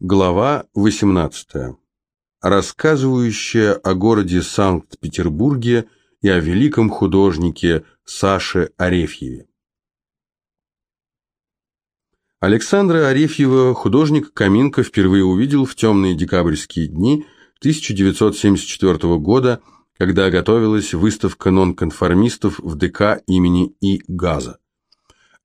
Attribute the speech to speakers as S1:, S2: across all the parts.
S1: Глава 18. Рассказывающая о городе Санкт-Петербурге и о великом художнике Саше Арефьеве. Александра Арефьева художник Каминко впервые увидел в темные декабрьские дни 1974 года, когда готовилась выставка нонконформистов в ДК имени И. Газа.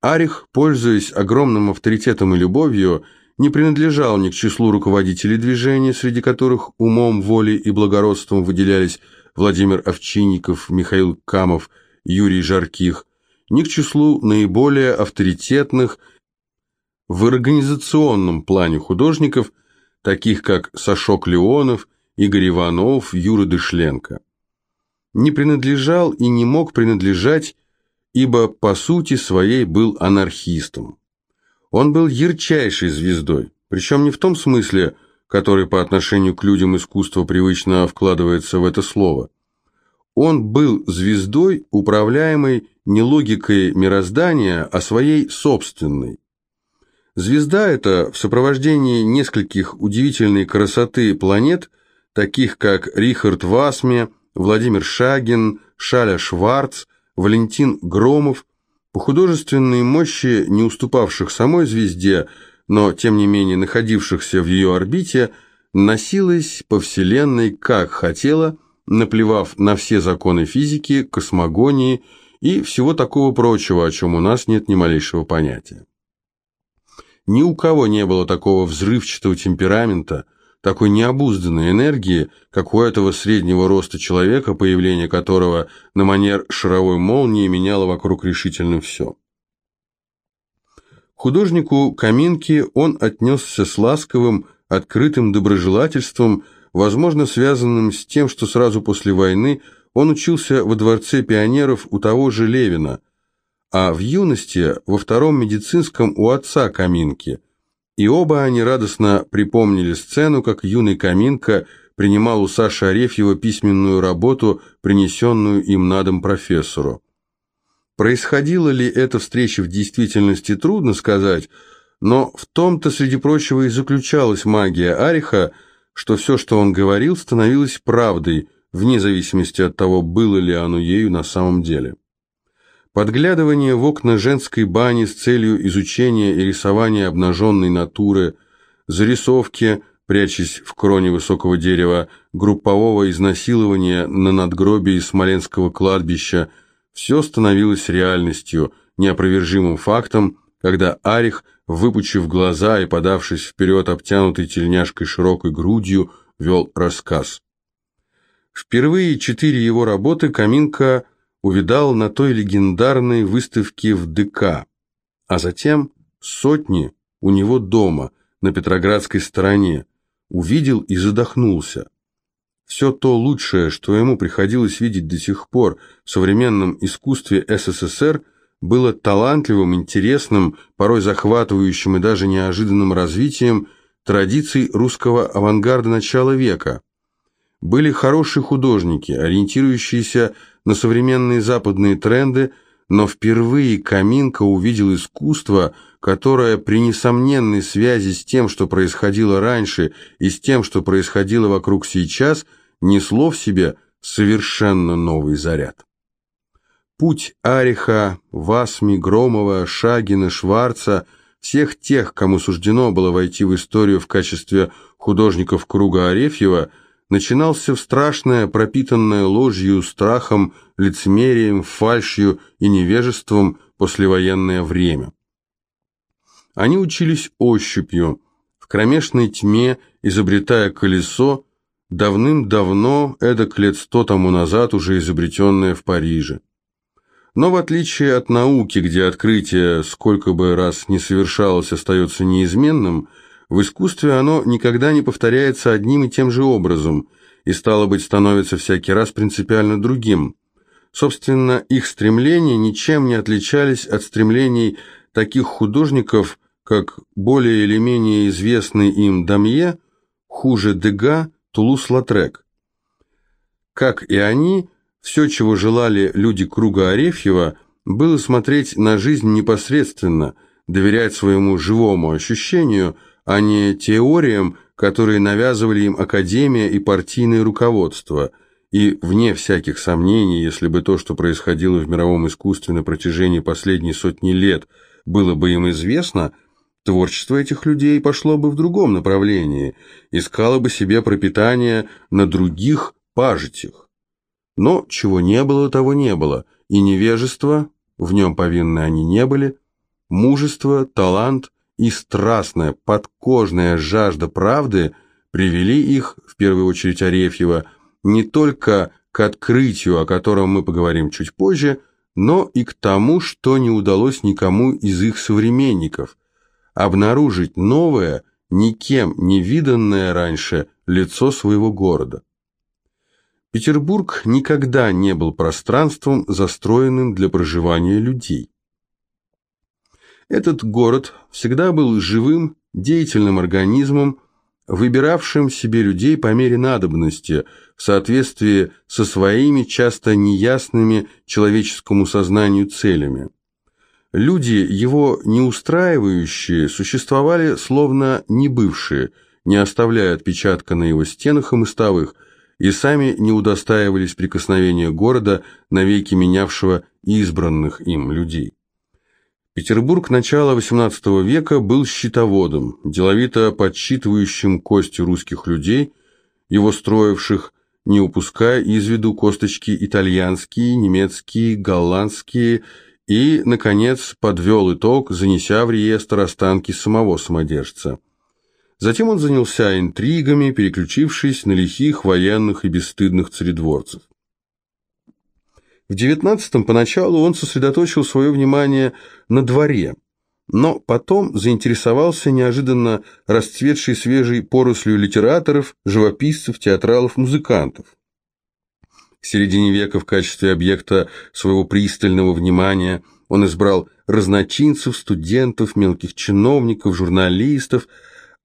S1: Арих, пользуясь огромным авторитетом и любовью, не принадлежал ни к числу руководителей движения, среди которых умом, волей и благородством выделялись Владимир Овчинников, Михаил Камов, Юрий Жарких, ни к числу наиболее авторитетных в организационном плане художников, таких как Сашок Леонов, Игорь Иванов, Юра Дышленко. Не принадлежал и не мог принадлежать, ибо по сути своей был анархистом. Он был ярчайшей звездой, причем не в том смысле, который по отношению к людям искусства привычно вкладывается в это слово. Он был звездой, управляемой не логикой мироздания, а своей собственной. Звезда эта в сопровождении нескольких удивительной красоты планет, таких как Рихард Васме, Владимир Шагин, Шаля Шварц, Валентин Громов, по художественной мощи, не уступавших самой звезде, но тем не менее находившихся в ее орбите, носилась по Вселенной как хотела, наплевав на все законы физики, космогонии и всего такого прочего, о чем у нас нет ни малейшего понятия. Ни у кого не было такого взрывчатого темперамента – такой необузданной энергии, как у этого среднего роста человека, появление которого на манер шаровой молнии меняло вокруг решительно все. Художнику Каминки он отнесся с ласковым, открытым доброжелательством, возможно, связанным с тем, что сразу после войны он учился во Дворце пионеров у того же Левина, а в юности во втором медицинском у отца Каминки – и оба они радостно припомнили сцену, как юный Каминка принимал у Саши Арефьева письменную работу, принесенную им на дом профессору. Происходила ли эта встреча в действительности, трудно сказать, но в том-то, среди прочего, и заключалась магия Ариха, что все, что он говорил, становилось правдой, вне зависимости от того, было ли оно ею на самом деле. Подглядывание в окна женской бани с целью изучения и рисования обнаженной натуры, зарисовки, прячась в кроне высокого дерева, группового изнасилования на надгробии Смоленского кладбища, все становилось реальностью, неопровержимым фактом, когда Арих, выпучив глаза и подавшись вперед обтянутой тельняшкой широкой грудью, вел рассказ. Впервые четыре его работы Каминка увидал на той легендарной выставке в ДК, а затем сотни у него дома, на Петроградской стороне, увидел и задохнулся. Все то лучшее, что ему приходилось видеть до сих пор в современном искусстве СССР, было талантливым, интересным, порой захватывающим и даже неожиданным развитием традиций русского авангарда начала века. Были хорошие художники, ориентирующиеся на современные западные тренды, но впервые Каминка увидел искусство, которое при несомненной связи с тем, что происходило раньше, и с тем, что происходило вокруг сейчас, несло в себе совершенно новый заряд. Путь Ариха, Васми, Громова, Шагина, Шварца, всех тех, кому суждено было войти в историю в качестве художников круга Арефьева – начинался в страшное, пропитанное ложью, страхом, лицемерием, фальшью и невежеством послевоенное время. Они учились ощупью, в кромешной тьме, изобретая колесо, давным-давно, эдак лет сто тому назад, уже изобретенное в Париже. Но в отличие от науки, где открытие, сколько бы раз не совершалось, остается неизменным – в искусстве оно никогда не повторяется одним и тем же образом, и стало быть становится всякий раз принципиально другим. Собственно, их стремления ничем не отличались от стремлений таких художников, как более или менее известный им Дамье, хуже Дега, Тулус-Латрек. Как и они, все, чего желали люди круга Арефьева, было смотреть на жизнь непосредственно, доверять своему живому ощущению – а не теориям, которые навязывали им академия и партийное руководство. И, вне всяких сомнений, если бы то, что происходило в мировом искусстве на протяжении последней сотни лет, было бы им известно, творчество этих людей пошло бы в другом направлении, искало бы себе пропитание на других пажитях. Но чего не было, того не было, и невежество, в нем повинны они не были, мужество, талант и страстная, подкожная жажда правды привели их, в первую очередь Арефьева, не только к открытию, о котором мы поговорим чуть позже, но и к тому, что не удалось никому из их современников – обнаружить новое, никем не виданное раньше лицо своего города. Петербург никогда не был пространством, застроенным для проживания людей. Этот город всегда был живым, деятельным организмом, выбиравшим себе людей по мере надобности, в соответствии со своими часто неясными человеческому сознанию целями. Люди, его не устраивающие, существовали словно не бывшие, не оставляя отпечатка на его стенах и мостовых, и сами не удостаивались прикосновения города, навеки менявшего избранных им людей. Петербург начала XVIII века был счетоводом, деловито подсчитывающим кости русских людей, его строивших, не упуская из виду косточки итальянские, немецкие, голландские и, наконец, подвел итог, занеся в реестр останки самого самодержца. Затем он занялся интригами, переключившись на лихих военных и бесстыдных царедворцев. В девятнадцатом поначалу он сосредоточил свое внимание на дворе, но потом заинтересовался неожиданно расцветшей свежей порослью литераторов, живописцев, театралов, музыкантов. К середине века в качестве объекта своего пристального внимания он избрал разночинцев, студентов, мелких чиновников, журналистов,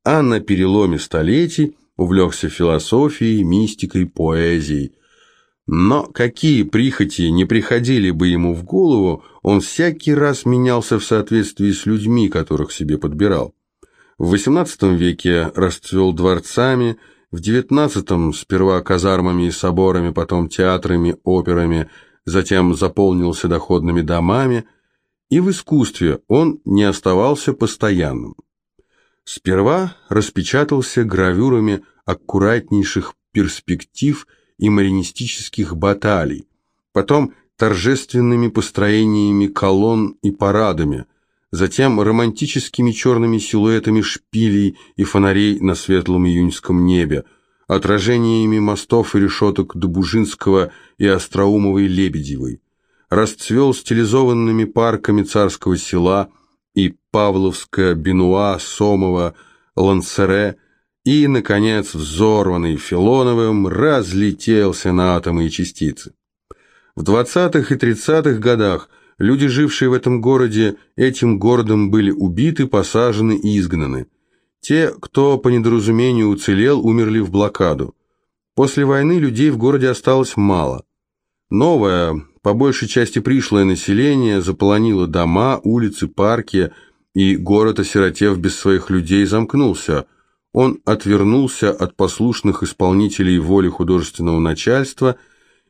S1: а на переломе столетий увлекся философией, мистикой, поэзией – но какие прихоти не приходили бы ему в голову, он всякий раз менялся в соответствии с людьми, которых себе подбирал. В XVIII веке расцвел дворцами, в XIX сперва казармами и соборами, потом театрами, операми, затем заполнился доходными домами, и в искусстве он не оставался постоянным. Сперва распечатался гравюрами аккуратнейших перспектив – и маринистических баталий, потом торжественными построениями колонн и парадами, затем романтическими черными силуэтами шпилей и фонарей на светлом июньском небе, отражениями мостов и решеток Добужинского и Остроумовой Лебедевой, расцвел стилизованными парками царского села и Павловска, Бенуа, Сомова, Лансере – и, наконец, взорванный Филоновым, разлетелся на атомы и частицы. В 20-х и 30-х годах люди, жившие в этом городе, этим городом были убиты, посажены и изгнаны. Те, кто по недоразумению уцелел, умерли в блокаду. После войны людей в городе осталось мало. Новое, по большей части пришлое население заполонило дома, улицы, парки, и город, осиротев без своих людей, замкнулся – он отвернулся от послушных исполнителей воли художественного начальства,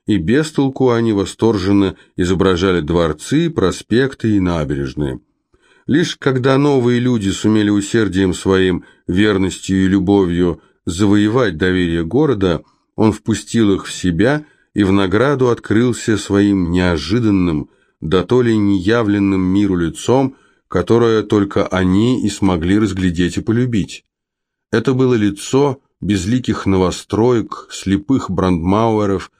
S1: и без толку они восторженно изображали дворцы, проспекты и набережные. Лишь когда новые люди сумели усердием своим, верностью и любовью завоевать доверие города, он впустил их в себя и в награду открылся своим неожиданным, да то ли неявленным миру лицом, которое только они и смогли разглядеть и полюбить. Это было лицо безликих новостроек, слепых брандмауэров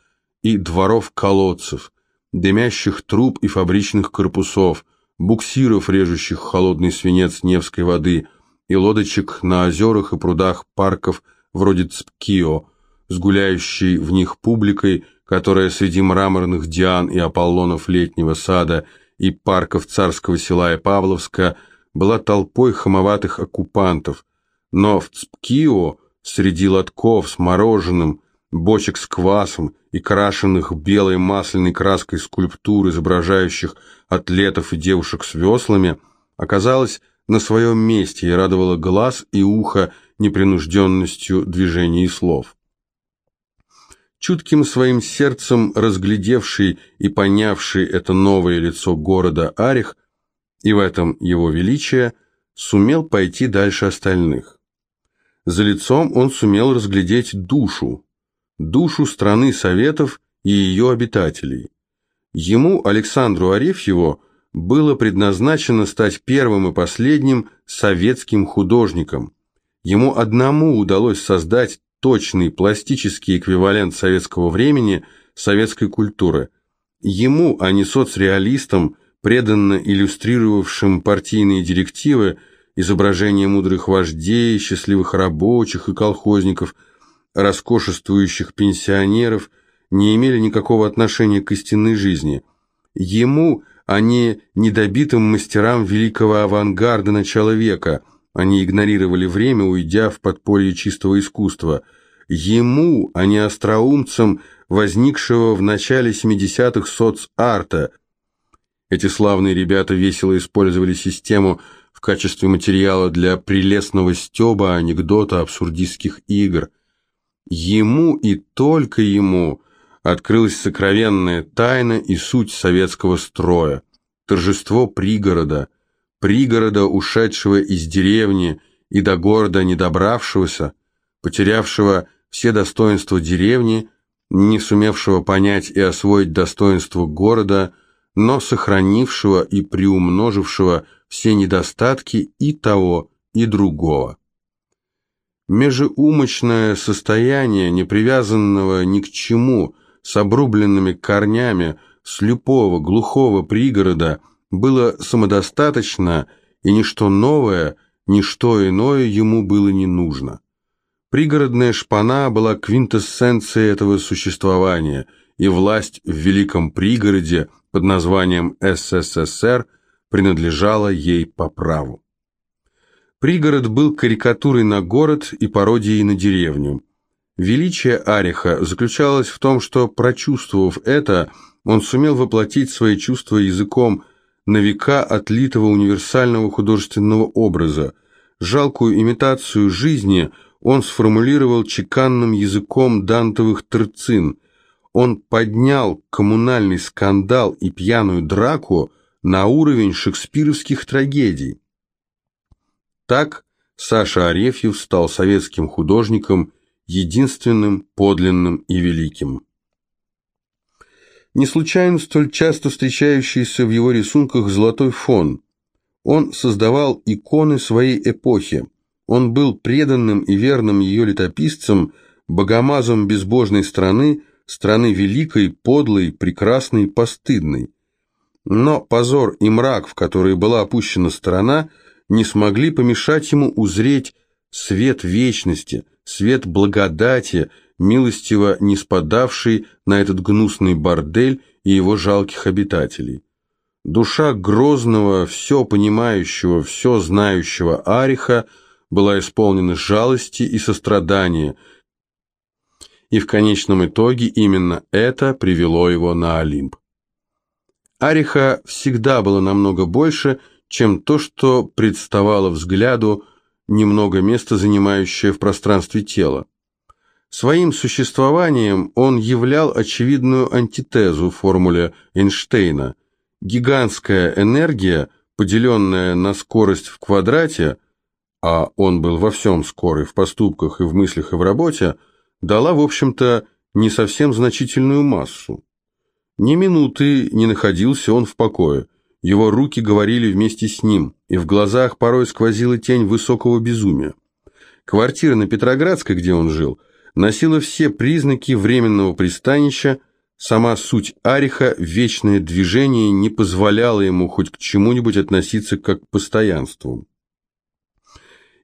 S1: и дворов-колодцев, дымящих труб и фабричных корпусов, буксиров, режущих холодный свинец Невской воды, и лодочек на озерах и прудах парков вроде Цпкио, с гуляющей в них публикой, которая среди мраморных диан и Аполлонов летнего сада и парков царского села и Павловска была толпой хамоватых оккупантов, но в Цпкио, среди лотков с мороженым, бочек с квасом и крашенных белой масляной краской скульптур, изображающих атлетов и девушек с веслами, оказалось на своем месте и радовала глаз и ухо непринужденностью движений и слов. Чутким своим сердцем разглядевший и понявший это новое лицо города Арих, и в этом его величие, сумел пойти дальше остальных. За лицом он сумел разглядеть душу, душу страны Советов и ее обитателей. Ему, Александру Арефьеву, было предназначено стать первым и последним советским художником. Ему одному удалось создать точный пластический эквивалент советского времени, советской культуры. Ему, а не соцреалистам, преданно иллюстрировавшим партийные директивы, изображения мудрых вождей, счастливых рабочих и колхозников, роскошествующих пенсионеров, не имели никакого отношения к истинной жизни. Ему – а не недобитым мастерам великого авангарда начала века. Они игнорировали время, уйдя в подполье чистого искусства. Ему, а не остроумцам, возникшего в начале 70-х соцарта. Эти славные ребята весело использовали систему в качестве материала для прелестного стеба, анекдота, абсурдистских игр. Ему и только ему – открылась сокровенная тайна и суть советского строя, торжество пригорода, пригорода, ушедшего из деревни и до города не добравшегося, потерявшего все достоинства деревни, не сумевшего понять и освоить достоинство города, но сохранившего и приумножившего все недостатки и того, и другого. Межеумочное состояние, не привязанного ни к чему – с обрубленными корнями слепого, глухого пригорода было самодостаточно, и ничто новое, ничто иное ему было не нужно. Пригородная шпана была квинтэссенцией этого существования, и власть в великом пригороде под названием СССР принадлежала ей по праву. Пригород был карикатурой на город и пародией на деревню. Величие Ариха заключалось в том, что, прочувствовав это, он сумел воплотить свои чувства языком на века отлитого универсального художественного образа. Жалкую имитацию жизни он сформулировал чеканным языком дантовых терцин. Он поднял коммунальный скандал и пьяную драку на уровень шекспировских трагедий. Так Саша Арефьев стал советским художником единственным, подлинным и великим. Не случайно столь часто встречающийся в его рисунках золотой фон. Он создавал иконы своей эпохи. Он был преданным и верным ее летописцем, богомазом безбожной страны, страны великой, подлой, прекрасной, постыдной. Но позор и мрак, в который была опущена страна, не смогли помешать ему узреть свет вечности – свет благодати, милостиво не спадавший на этот гнусный бордель и его жалких обитателей. Душа грозного, все понимающего, все знающего Ариха была исполнена жалости и сострадания, и в конечном итоге именно это привело его на Олимп. Ариха всегда было намного больше, чем то, что представало взгляду немного места занимающее в пространстве тело. Своим существованием он являл очевидную антитезу формуле Эйнштейна. Гигантская энергия, поделенная на скорость в квадрате, а он был во всем скорый в поступках и в мыслях и в работе, дала, в общем-то, не совсем значительную массу. Ни минуты не находился он в покое. Его руки говорили вместе с ним, и в глазах порой сквозила тень высокого безумия. Квартира на Петроградской, где он жил, носила все признаки временного пристанища, сама суть Ариха, вечное движение не позволяло ему хоть к чему-нибудь относиться как к постоянству.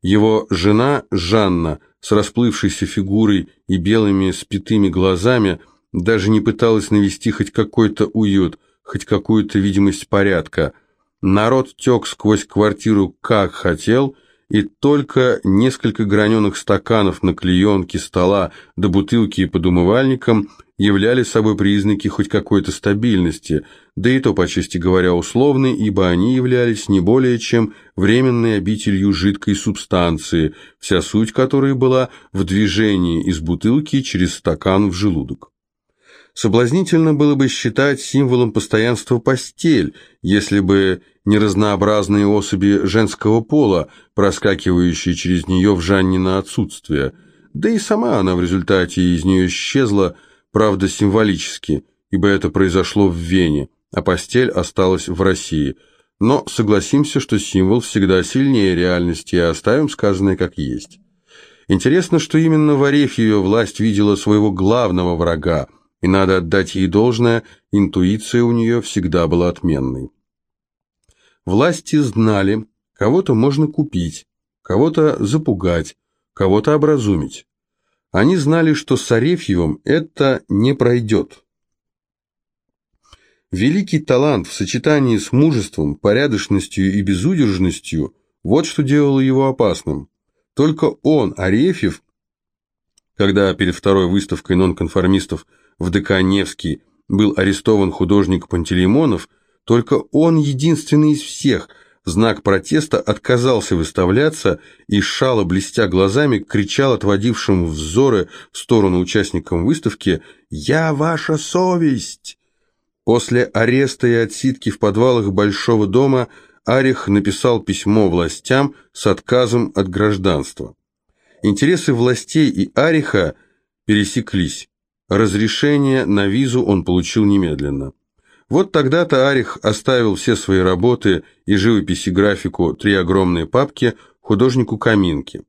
S1: Его жена Жанна с расплывшейся фигурой и белыми спитыми глазами даже не пыталась навести хоть какой-то уют – хоть какую-то видимость порядка. Народ тек сквозь квартиру как хотел, и только несколько граненых стаканов на клеенке стола до бутылки под умывальником являли собой признаки хоть какой-то стабильности, да и то, по чести говоря, условны, ибо они являлись не более чем временной обителью жидкой субстанции, вся суть которой была в движении из бутылки через стакан в желудок. Соблазнительно было бы считать символом постоянства постель, если бы не разнообразные особи женского пола, проскакивающие через нее в Жаннина отсутствие. Да и сама она в результате из нее исчезла, правда символически, ибо это произошло в Вене, а постель осталась в России. Но согласимся, что символ всегда сильнее реальности, и оставим сказанное как есть. Интересно, что именно в Арефьеве власть видела своего главного врага, и надо отдать ей должное, интуиция у нее всегда была отменной. Власти знали, кого-то можно купить, кого-то запугать, кого-то образумить. Они знали, что с Арефьевым это не пройдет. Великий талант в сочетании с мужеством, порядочностью и безудержностью – вот что делало его опасным. Только он, Арефьев, когда перед второй выставкой нонконформистов в ДК «Невский» был арестован художник Пантелеймонов, только он единственный из всех – знак протеста отказался выставляться и, шало блестя глазами, кричал отводившим взоры в сторону участникам выставки «Я ваша совесть!». После ареста и отсидки в подвалах Большого дома Арих написал письмо властям с отказом от гражданства. Интересы властей и Ариха пересеклись. Разрешение на визу он получил немедленно. Вот тогда-то Арих оставил все свои работы и живопись и графику, три огромные папки, художнику Каминке.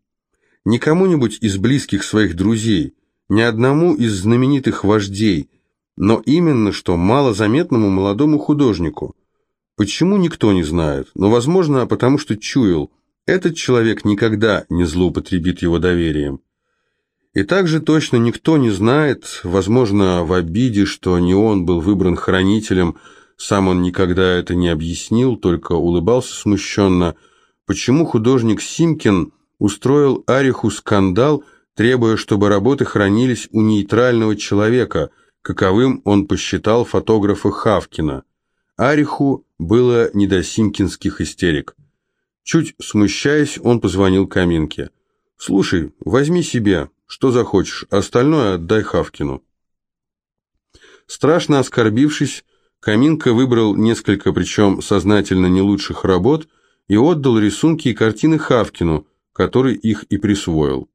S1: Не кому-нибудь из близких своих друзей, ни одному из знаменитых вождей, но именно что малозаметному молодому художнику. Почему, никто не знает, но, возможно, потому что чуял, этот человек никогда не злоупотребит его доверием. И также точно никто не знает, возможно, в обиде, что не он был выбран хранителем, сам он никогда это не объяснил, только улыбался смущенно, почему художник Симкин устроил Ариху скандал, требуя, чтобы работы хранились у нейтрального человека, каковым он посчитал фотографа Хавкина. Ариху было не до симкинских истерик. Чуть смущаясь, он позвонил Каминке. «Слушай, возьми себе, что захочешь, остальное отдай Хавкину. Страшно оскорбившись, Каминка выбрал несколько, причем сознательно не лучших работ, и отдал рисунки и картины Хавкину, который их и присвоил.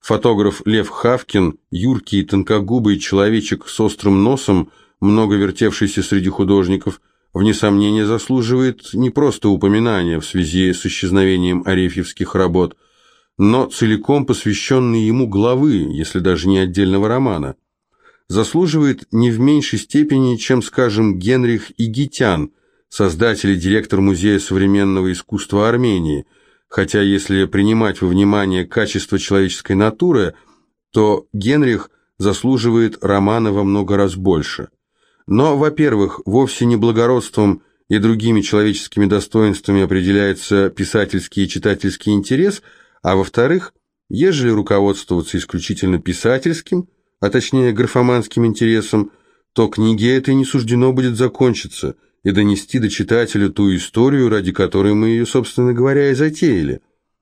S1: Фотограф Лев Хавкин, юркий тонкогубый человечек с острым носом, много вертевшийся среди художников, вне сомнения заслуживает не просто упоминания в связи с исчезновением арефьевских работ – но целиком посвященный ему главы, если даже не отдельного романа, заслуживает не в меньшей степени, чем, скажем, Генрих Игитян, создатель и директор Музея современного искусства Армении, хотя если принимать во внимание качество человеческой натуры, то Генрих заслуживает романа во много раз больше. Но, во-первых, вовсе не благородством и другими человеческими достоинствами определяется писательский и читательский интерес – а во-вторых, ежели руководствоваться исключительно писательским, а точнее графоманским интересом, то книге этой не суждено будет закончиться и донести до читателя ту историю, ради которой мы ее, собственно говоря, и затеяли.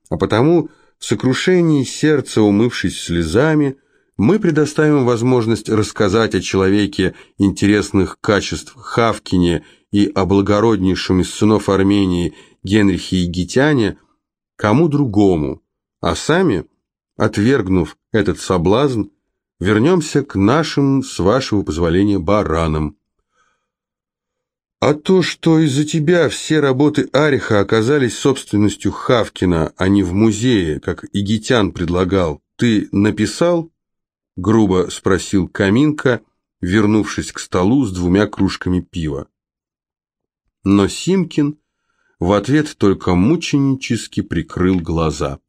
S1: А потому, в сокрушении сердца, умывшись слезами, мы предоставим возможность рассказать о человеке интересных качеств Хавкине и о благороднейшем из сынов Армении Генрихе Егитяне кому другому, а сами, отвергнув этот соблазн, вернемся к нашим, с вашего позволения, баранам. А то, что из-за тебя все работы Ариха оказались собственностью Хавкина, а не в музее, как Игитян предлагал, ты написал? Грубо спросил Каминка, вернувшись к столу с двумя кружками пива. Но Симкин в ответ только мученически прикрыл глаза.